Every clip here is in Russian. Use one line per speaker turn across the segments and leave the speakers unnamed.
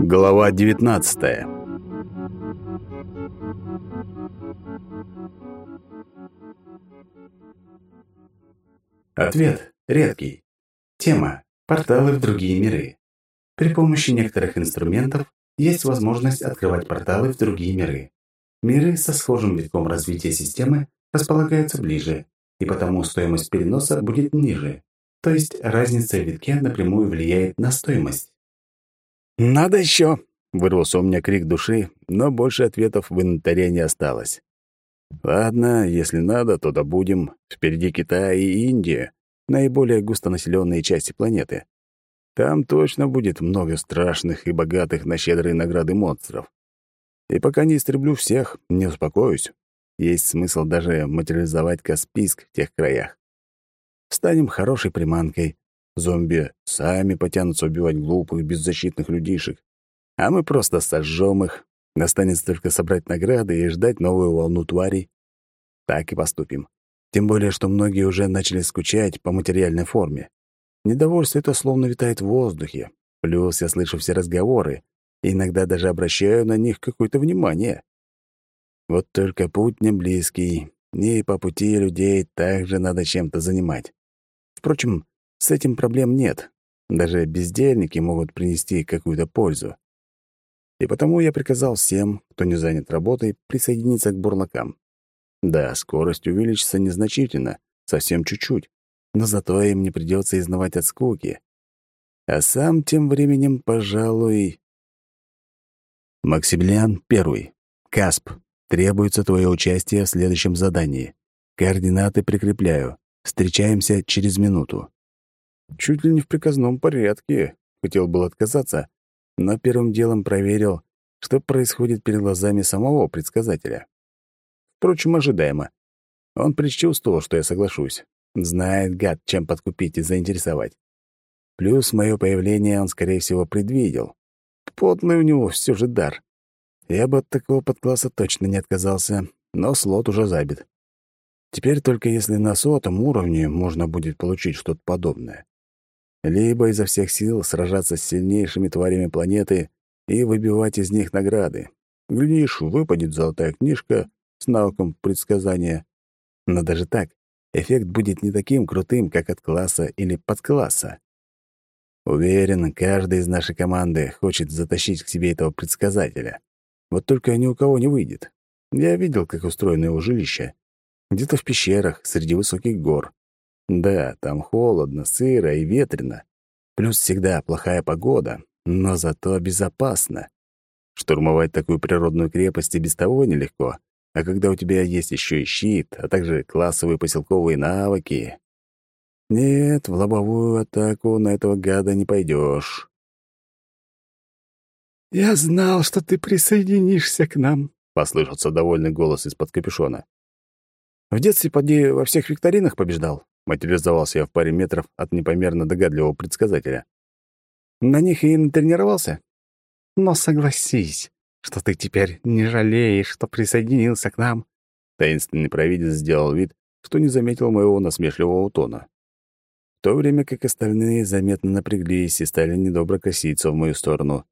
Глава 19
Ответ редкий. Тема «Порталы в другие миры». При помощи некоторых инструментов есть возможность открывать порталы в другие миры. Миры со схожим витком развития системы располагаются ближе, и потому стоимость переноса будет ниже. То есть разница в витке напрямую влияет на стоимость.
«Надо еще!» — вырвался у меня крик души, но больше ответов в инвентаре не осталось. «Ладно, если надо, то добудем. Впереди Китай и Индия, наиболее густонаселенные части планеты. Там точно будет много страшных и богатых на щедрые награды монстров. И пока не истреблю всех, не успокоюсь. Есть смысл даже материализовать Каспийск в тех краях. Станем хорошей приманкой. Зомби сами потянутся убивать глупых, беззащитных людишек. А мы просто сожжем их. Останется только собрать награды и ждать новую волну тварей. Так и поступим. Тем более, что многие уже начали скучать по материальной форме. Недовольство это словно витает в воздухе. Плюс я слышу все разговоры, и иногда даже обращаю на них какое-то внимание. Вот только путь не близкий, и по пути людей также надо чем-то занимать. Впрочем, с этим проблем нет. Даже бездельники могут принести какую-то пользу. И потому я приказал всем, кто не занят работой, присоединиться к бурлакам. Да, скорость увеличится незначительно, совсем чуть-чуть, но зато им не придется изнывать от скуки. А сам тем временем, пожалуй... Максимилиан Первый. Касп. Требуется твое участие в следующем задании. Координаты прикрепляю. Встречаемся через минуту. Чуть ли не в приказном порядке. Хотел был отказаться, но первым делом проверил, что происходит перед глазами самого предсказателя. Впрочем, ожидаемо. Он предчувствовал, что я соглашусь. Знает, гад, чем подкупить и заинтересовать. Плюс мое появление он, скорее всего, предвидел. Потный у него все же дар. Я бы от такого подкласса точно не отказался, но слот уже забит. Теперь только если на сотом уровне можно будет получить что-то подобное. Либо изо всех сил сражаться с сильнейшими тварями планеты и выбивать из них награды. Глядишь, выпадет золотая книжка с навыком предсказания. Но даже так эффект будет не таким крутым, как от класса или подкласса. Уверен, каждый из нашей команды хочет затащить к себе этого предсказателя. Вот только ни у кого не выйдет. Я видел, как устроено его жилище. Где-то в пещерах, среди высоких гор. Да, там холодно, сыро и ветрено. Плюс всегда плохая погода, но зато безопасно. Штурмовать такую природную крепость и без того нелегко. А когда у тебя есть еще и щит, а также классовые поселковые навыки... Нет, в лобовую атаку на этого гада не пойдешь.
«Я знал, что ты присоединишься к нам», — послышался довольный голос из-под капюшона.
«В детстве, поди, во всех викторинах побеждал», — материализовался я в паре метров от непомерно догадливого предсказателя. «На них и натренировался?»
«Но согласись, что ты теперь не жалеешь, что присоединился к нам».
Таинственный провидец сделал вид, что не заметил моего насмешливого тона. В то время как остальные заметно напряглись и стали недобро коситься в мою сторону.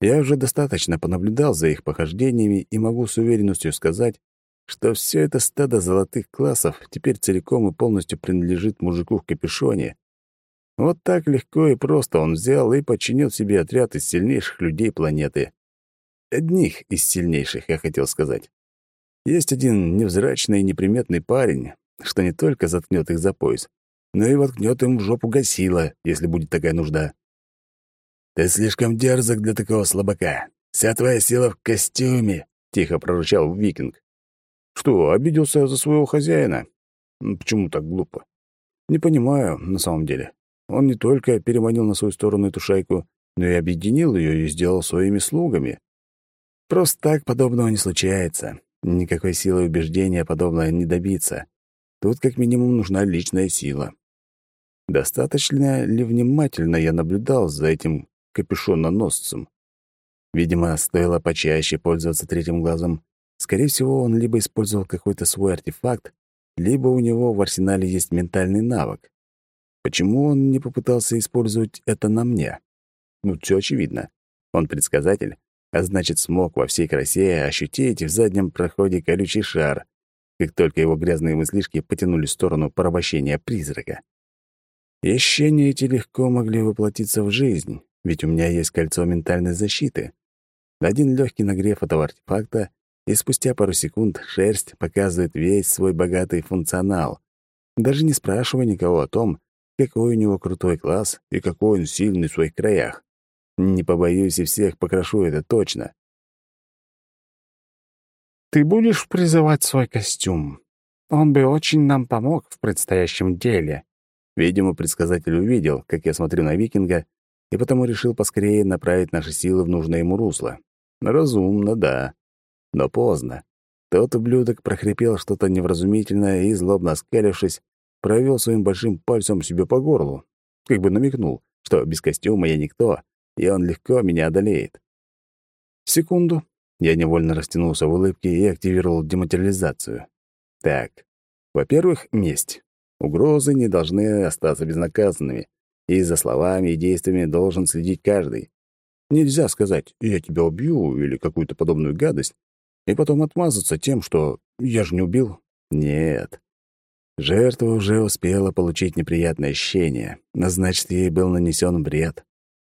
Я уже достаточно понаблюдал за их похождениями и могу с уверенностью сказать, что все это стадо золотых классов теперь целиком и полностью принадлежит мужику в капюшоне. Вот так легко и просто он взял и подчинил себе отряд из сильнейших людей планеты. Одних из сильнейших, я хотел сказать. Есть один невзрачный и неприметный парень, что не только заткнет их за пояс, но и воткнет им в жопу гасила, если будет такая нужда. «Ты слишком дерзок для такого слабака. Вся твоя сила в костюме», — тихо прорычал викинг. «Что, обиделся за своего хозяина? Почему так глупо? Не понимаю, на самом деле. Он не только переманил на свою сторону эту шайку, но и объединил ее и сделал своими слугами. Просто так подобного не случается. Никакой силы убеждения подобного не добиться. Тут как минимум нужна личная сила. Достаточно ли внимательно я наблюдал за этим капюшононосцем? Видимо, стоило почаще пользоваться третьим глазом. Скорее всего, он либо использовал какой-то свой артефакт, либо у него в арсенале есть ментальный навык. Почему он не попытался использовать это на мне? Ну, все очевидно. Он предсказатель, а значит, смог во всей красе ощутить в заднем проходе колючий шар, как только его грязные мыслишки потянули в сторону порабощения призрака. Ищения эти легко могли воплотиться в жизнь, ведь у меня есть кольцо ментальной защиты. Один легкий нагрев этого артефакта, и спустя пару секунд шерсть показывает весь свой богатый функционал, даже не спрашивая никого о том, какой у него крутой класс и какой он сильный в своих краях. Не побоюсь и всех покрошу это точно.
Ты будешь призывать свой костюм? Он бы очень нам помог в предстоящем деле.
Видимо, предсказатель увидел, как я смотрю на викинга, и потому решил поскорее направить наши силы в нужное ему русло. Разумно, да. Но поздно. Тот ублюдок прохрипел что-то невразумительное и, злобно оскалившись, провел своим большим пальцем себе по горлу, как бы намекнул, что без костюма я никто, и он легко меня одолеет. Секунду. Я невольно растянулся в улыбке и активировал дематериализацию. Так, во-первых, месть. Угрозы не должны остаться безнаказанными, и за словами и действиями должен следить каждый. Нельзя сказать «я тебя убью» или какую-то подобную гадость, и потом отмазаться тем, что «я же не убил». Нет. Жертва уже успела получить неприятное ощущение, а значит, ей был нанесен вред.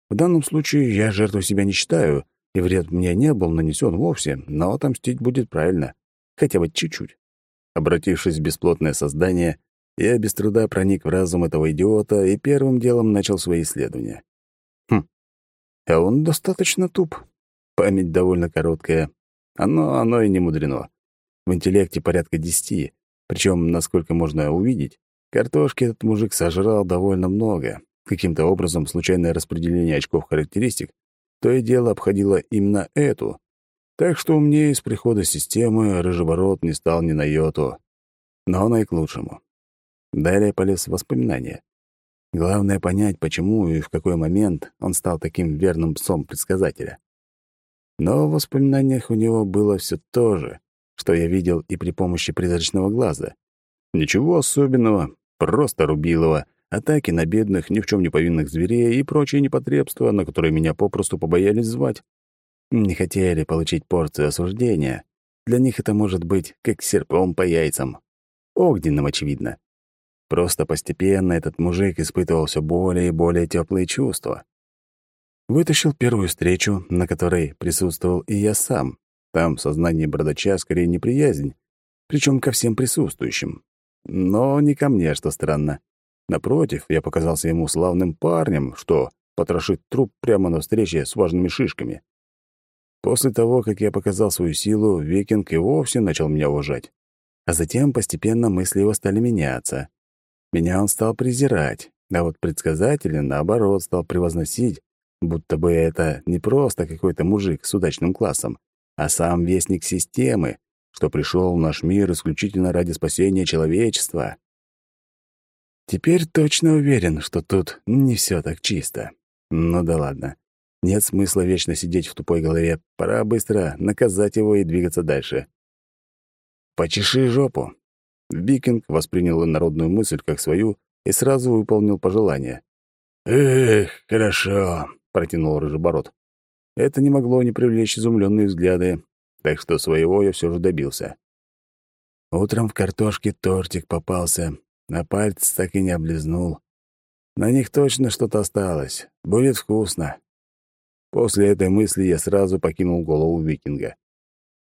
В данном случае я жертву себя не считаю, и вред мне не был нанесен вовсе, но отомстить будет правильно, хотя бы чуть-чуть. Обратившись в бесплотное создание, я без труда проник в разум этого идиота и первым делом начал свои исследования. Хм, а он достаточно туп. Память довольно короткая. Оно, оно и не мудрено. В интеллекте порядка десяти, причем, насколько можно увидеть, картошки этот мужик сожрал довольно много, Каким-то образом случайное распределение очков характеристик то и дело обходило именно эту. Так что умнее с прихода системы рыжеворот не стал ни на йоту. Но оно и к лучшему. Далее полез в воспоминания. Главное — понять, почему и в какой момент он стал таким верным псом предсказателя. Но в воспоминаниях у него было все то же, что я видел и при помощи призрачного глаза. Ничего особенного, просто Рубилова, атаки на бедных, ни в чем не повинных зверей и прочие непотребства, на которые меня попросту побоялись звать. Не хотели получить порцию осуждения. Для них это может быть как серпом по яйцам. Огненным, очевидно. Просто постепенно этот мужик испытывал все более и более теплые чувства. Вытащил первую встречу, на которой присутствовал и я сам. Там в сознании бродача скорее неприязнь, причем ко всем присутствующим. Но не ко мне, что странно. Напротив, я показался ему славным парнем, что потрошит труп прямо на встрече с важными шишками. После того, как я показал свою силу, викинг и вовсе начал меня уважать. А затем постепенно мысли его стали меняться. Меня он стал презирать, а вот предсказателя, наоборот, стал превозносить, будто бы это не просто какой-то мужик с удачным классом, а сам вестник системы, что пришел в наш мир исключительно ради спасения человечества. Теперь точно уверен, что тут не все так чисто. Ну да ладно. Нет смысла вечно сидеть в тупой голове. Пора быстро наказать его и двигаться дальше. «Почеши жопу». Викинг воспринял народную мысль как свою и сразу выполнил пожелание. «Эх, хорошо», — протянул Рыжебород. Это не могло не привлечь изумленные взгляды, так что своего я все же добился. Утром в картошке тортик попался, на пальцы так и не облизнул. На них точно что-то осталось. Будет вкусно. После этой мысли я сразу покинул голову викинга.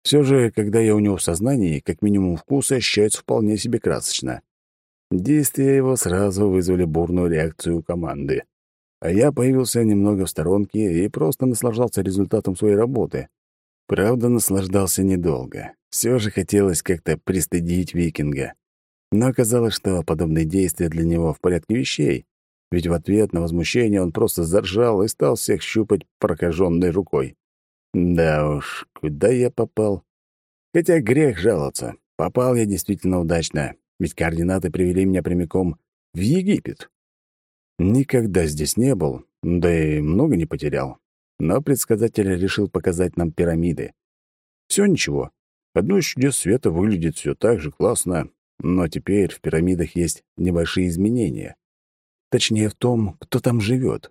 Все же, когда я у него в сознании, как минимум вкус ощущается вполне себе красочно. Действия его сразу вызвали бурную реакцию команды. А я появился немного в сторонке и просто наслаждался результатом своей работы. Правда, наслаждался недолго. Все же хотелось как-то пристыдить викинга. Но оказалось, что подобные действия для него в порядке вещей, ведь в ответ на возмущение он просто заржал и стал всех щупать прокаженной рукой. Да уж, куда я попал? Хотя грех жаловаться. Попал я действительно удачно, ведь координаты привели меня прямиком в Египет. Никогда здесь не был, да и много не потерял. Но предсказатель решил показать нам пирамиды. Все ничего. Одно из чудес света выглядит все так же классно, но теперь в пирамидах есть небольшие изменения. Точнее, в том, кто там живет.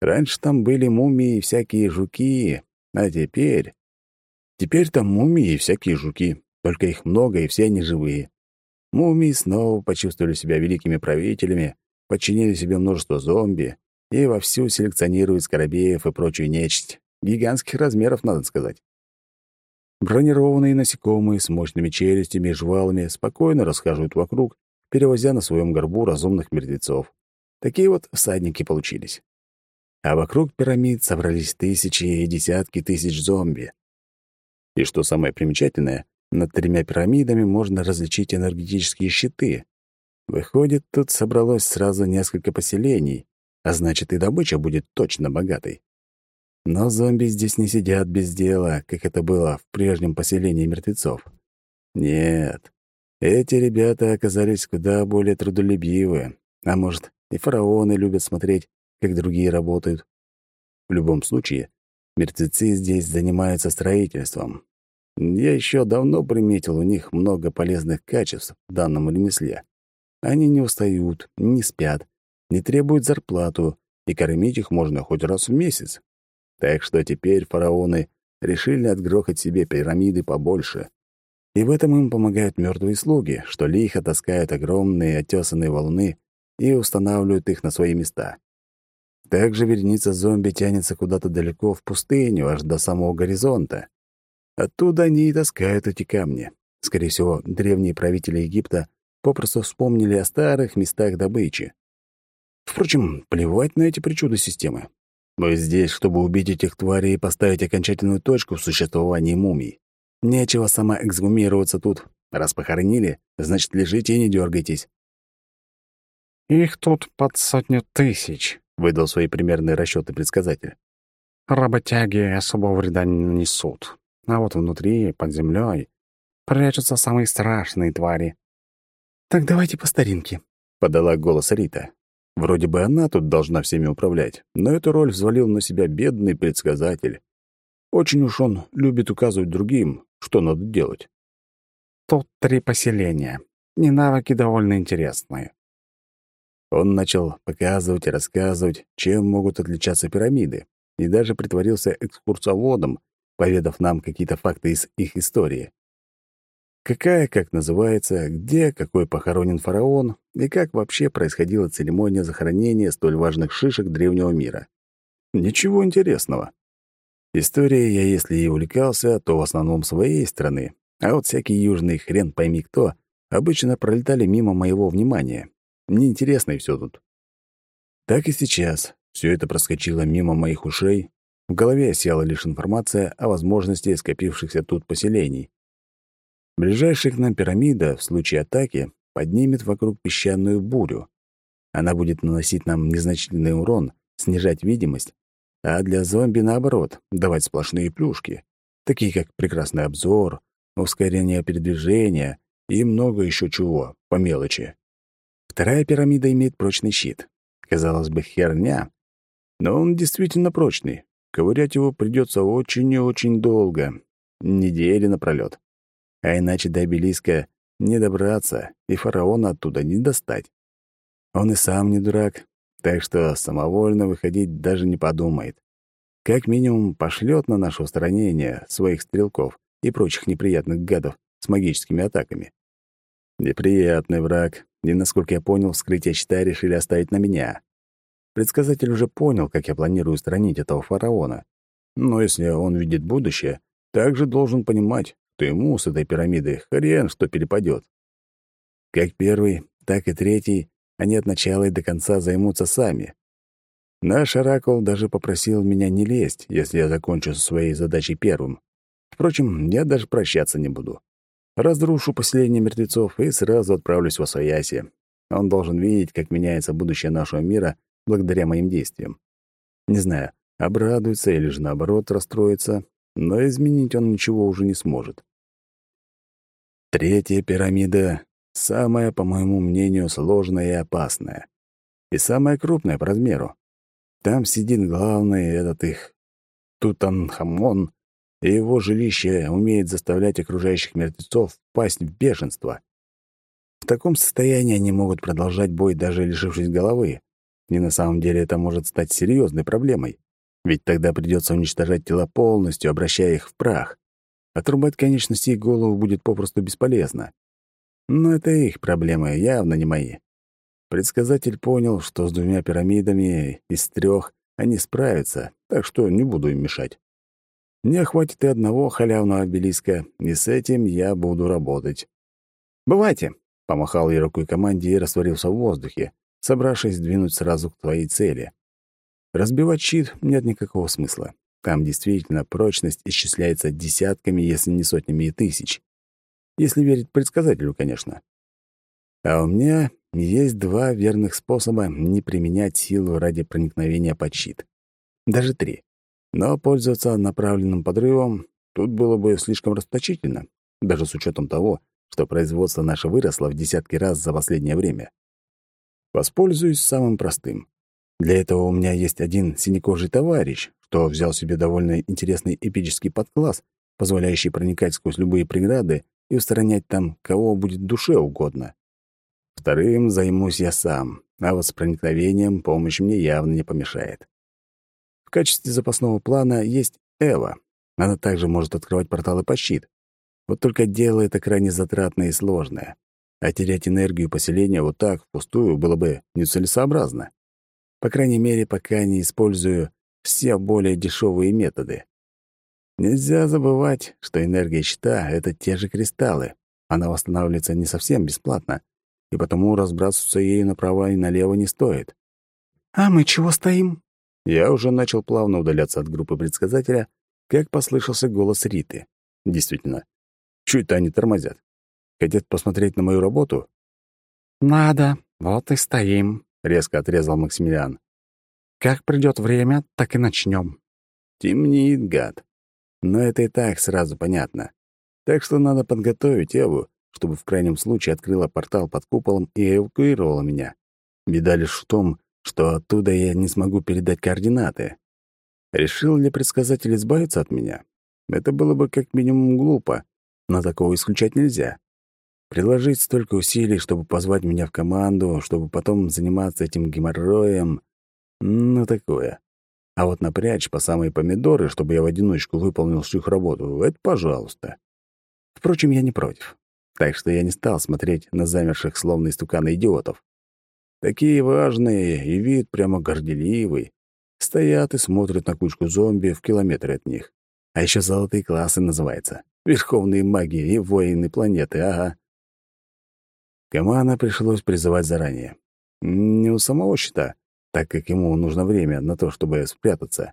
Раньше там были мумии и всякие жуки, а теперь... Теперь там мумии и всякие жуки, только их много, и все они живые. Мумии снова почувствовали себя великими правителями, подчинили себе множество зомби и вовсю селекционируют скоробеев и прочую нечисть. Гигантских размеров, надо сказать. Бронированные насекомые с мощными челюстями и жвалами спокойно расхаживают вокруг, перевозя на своем горбу разумных мертвецов. Такие вот всадники получились. А вокруг пирамид собрались тысячи и десятки тысяч зомби. И что самое примечательное, над тремя пирамидами можно различить энергетические щиты. Выходит, тут собралось сразу несколько поселений, а значит, и добыча будет точно богатой. Но зомби здесь не сидят без дела, как это было в прежнем поселении мертвецов. Нет, эти ребята оказались куда более трудолюбивы, а может, и фараоны любят смотреть, как другие работают. В любом случае, мертвецы здесь занимаются строительством. Я еще давно приметил у них много полезных качеств в данном ремесле. Они не устают, не спят, не требуют зарплату, и кормить их можно хоть раз в месяц. Так что теперь фараоны решили отгрохать себе пирамиды побольше. И в этом им помогают мертвые слуги, что лихо таскают огромные отесанные валуны и устанавливают их на свои места. Также вереница зомби тянется куда-то далеко в пустыню, аж до самого горизонта. Оттуда они и таскают эти камни. Скорее всего, древние правители Египта попросту вспомнили о старых местах добычи. Впрочем, плевать на эти причуды системы. Мы здесь, чтобы убить этих тварей и поставить окончательную точку в существовании мумий. Нечего самоэксгумироваться тут. Раз похоронили, значит, лежите и не дергайтесь.
«Их тут под сотню тысяч», — выдал свои примерные расчеты предсказатель. «Работяги особого вреда не нанесут. А вот внутри, под землей, прячутся самые страшные твари».
«Так давайте по старинке», — подала голос Рита. Вроде бы она тут должна всеми управлять, но эту роль взвалил на себя бедный предсказатель. Очень уж он любит указывать другим, что надо делать.
Тут три поселения, и навыки довольно интересные.
Он начал показывать и рассказывать, чем могут отличаться пирамиды, и даже притворился экскурсоводом, поведав нам какие-то факты из их истории. Какая, как называется, где, какой похоронен фараон и как вообще происходила церемония захоронения столь важных шишек древнего мира. Ничего интересного. История я, если и увлекался, то в основном своей страны, а вот всякий южный хрен пойми кто обычно пролетали мимо моего внимания. Неинтересно и все тут. Так и сейчас. Все это проскочило мимо моих ушей. В голове осела лишь информация о возможности скопившихся тут поселений. Ближайшая к нам пирамида в случае атаки поднимет вокруг песчаную бурю. Она будет наносить нам незначительный урон, снижать видимость, а для зомби, наоборот, давать сплошные плюшки, такие как прекрасный обзор, ускорение передвижения и много еще чего, по мелочи. Вторая пирамида имеет прочный щит. Казалось бы, херня, но он действительно прочный. Ковырять его придется очень и очень долго, недели напролёт а иначе до обелиска не добраться и фараона оттуда не достать. Он и сам не дурак, так что самовольно выходить даже не подумает. Как минимум пошлет на наше устранение своих стрелков и прочих неприятных гадов с магическими атаками. Неприятный враг, и, насколько я понял, вскрытие щита решили оставить на меня. Предсказатель уже понял, как я планирую устранить этого фараона. Но если он видит будущее, также должен понимать, то ему с этой пирамиды хрен что перепадет. Как первый, так и третий они от начала и до конца займутся сами. Наш оракул даже попросил меня не лезть, если я закончу со своей задачей первым. Впрочем, я даже прощаться не буду. Разрушу поселение мертвецов и сразу отправлюсь в Освояси. Он должен видеть, как меняется будущее нашего мира благодаря моим действиям. Не знаю, обрадуется или же наоборот расстроится, но изменить он ничего уже не сможет. Третья пирамида — самая, по моему мнению, сложная и опасная. И самая крупная по размеру. Там сидит главный этот их Тутанхамон, и его жилище умеет заставлять окружающих мертвецов впасть в бешенство. В таком состоянии они могут продолжать бой, даже лишившись головы. и на самом деле это может стать серьезной проблемой. Ведь тогда придется уничтожать тела полностью, обращая их в прах. Отрубать конечности и голову будет попросту бесполезно. Но это их проблемы, явно не мои. Предсказатель понял, что с двумя пирамидами из трех они справятся, так что не буду им мешать. Мне хватит и одного халявного обелиска, и с этим я буду работать. «Бывайте!» — помахал я рукой команде и растворился в воздухе, собравшись двинуть сразу к твоей цели. Разбивать щит нет никакого смысла. Там действительно прочность исчисляется десятками, если не сотнями и тысяч. Если верить предсказателю, конечно. А у меня есть два верных способа не применять силу ради проникновения под щит. Даже три. Но пользоваться направленным подрывом тут было бы слишком расточительно, даже с учетом того, что производство наше выросло в десятки раз за последнее время. Воспользуюсь самым простым. Для этого у меня есть один синекожий товарищ, что взял себе довольно интересный эпический подкласс, позволяющий проникать сквозь любые преграды и устранять там, кого будет душе угодно. Вторым займусь я сам, а вот с проникновением помощь мне явно не помешает. В качестве запасного плана есть Эва. Она также может открывать порталы по щит. Вот только дело это крайне затратное и сложное. А терять энергию поселения вот так, впустую, было бы нецелесообразно. По крайней мере, пока не использую все более дешевые методы. Нельзя забывать, что энергия щита — это те же кристаллы. Она восстанавливается не совсем бесплатно, и потому разбрасываться ею направо и налево не стоит.
«А мы чего стоим?»
Я уже начал плавно удаляться от группы предсказателя, как послышался голос Риты. Действительно, чуть-то они тормозят. Хотят посмотреть на мою работу?
«Надо, вот и стоим», — резко отрезал Максимилиан. «Как придет время, так и начнем.
Темнеет, гад. Но это и так сразу понятно. Так что надо подготовить Эву, чтобы в крайнем случае открыла портал под куполом и эвакуировала меня. Беда лишь в том, что оттуда я не смогу передать координаты. Решил ли предсказатель избавиться от меня? Это было бы как минимум глупо, но такого исключать нельзя. Приложить столько усилий, чтобы позвать меня в команду, чтобы потом заниматься этим геморроем — ну, такое. А вот напрячь по самые помидоры, чтобы я в одиночку выполнил всю их работу — это пожалуйста. Впрочем, я не против так что я не стал смотреть на замерших словно истуканы идиотов. Такие важные и вид прямо горделивый. Стоят и смотрят на кучку зомби в километре от них. А еще золотые классы называется. Верховные маги и воины планеты, ага. Комана пришлось призывать заранее. Не у самого щита, так как ему нужно время на то, чтобы спрятаться.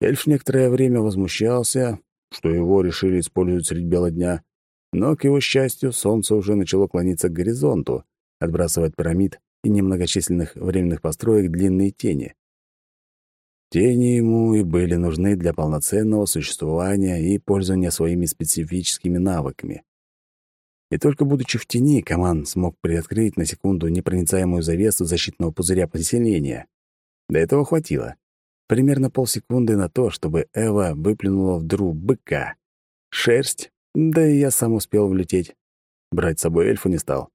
Эльф некоторое время возмущался, что его решили использовать средь бела дня, но, к его счастью, солнце уже начало клониться к горизонту, отбрасывать пирамид и немногочисленных временных построек длинные тени. Тени ему и были нужны для полноценного существования и пользования своими специфическими навыками. И только будучи в тени, Каман смог приоткрыть на секунду непроницаемую завесу защитного пузыря поселения. До этого хватило. Примерно полсекунды на то, чтобы Эва выплюнула в быка. Шерсть да и я сам успел влететь. Брать с собой эльфа не стал.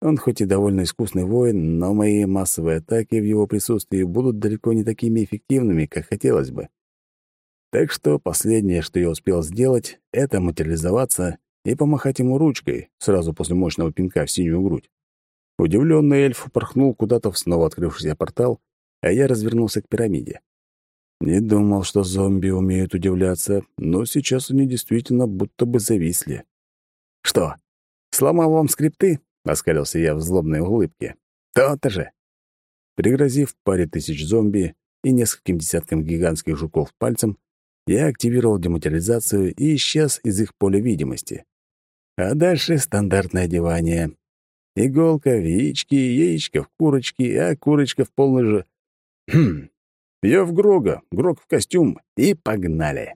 Он хоть и довольно искусный воин, но мои массовые атаки в его присутствии будут далеко не такими эффективными, как хотелось бы. Так что последнее, что я успел сделать, это материализоваться и помахать ему ручкой сразу после мощного пинка в синюю грудь. Удивленный эльф упорхнул куда-то в снова открывшийся портал, а я развернулся к пирамиде. Не думал, что зомби умеют удивляться, но сейчас они действительно будто бы зависли. «Что, сломал вам скрипты?» — оскалился я в злобной улыбке. «То-то же!» Пригрозив паре тысяч зомби и нескольким десяткам гигантских жуков пальцем, я активировал дематериализацию и исчез из их поля видимости. А дальше стандартное одевание. Иголка в яички, яичко в курочки, а курочка в полный же... Хм, я в Грога, Грог в костюм, и погнали.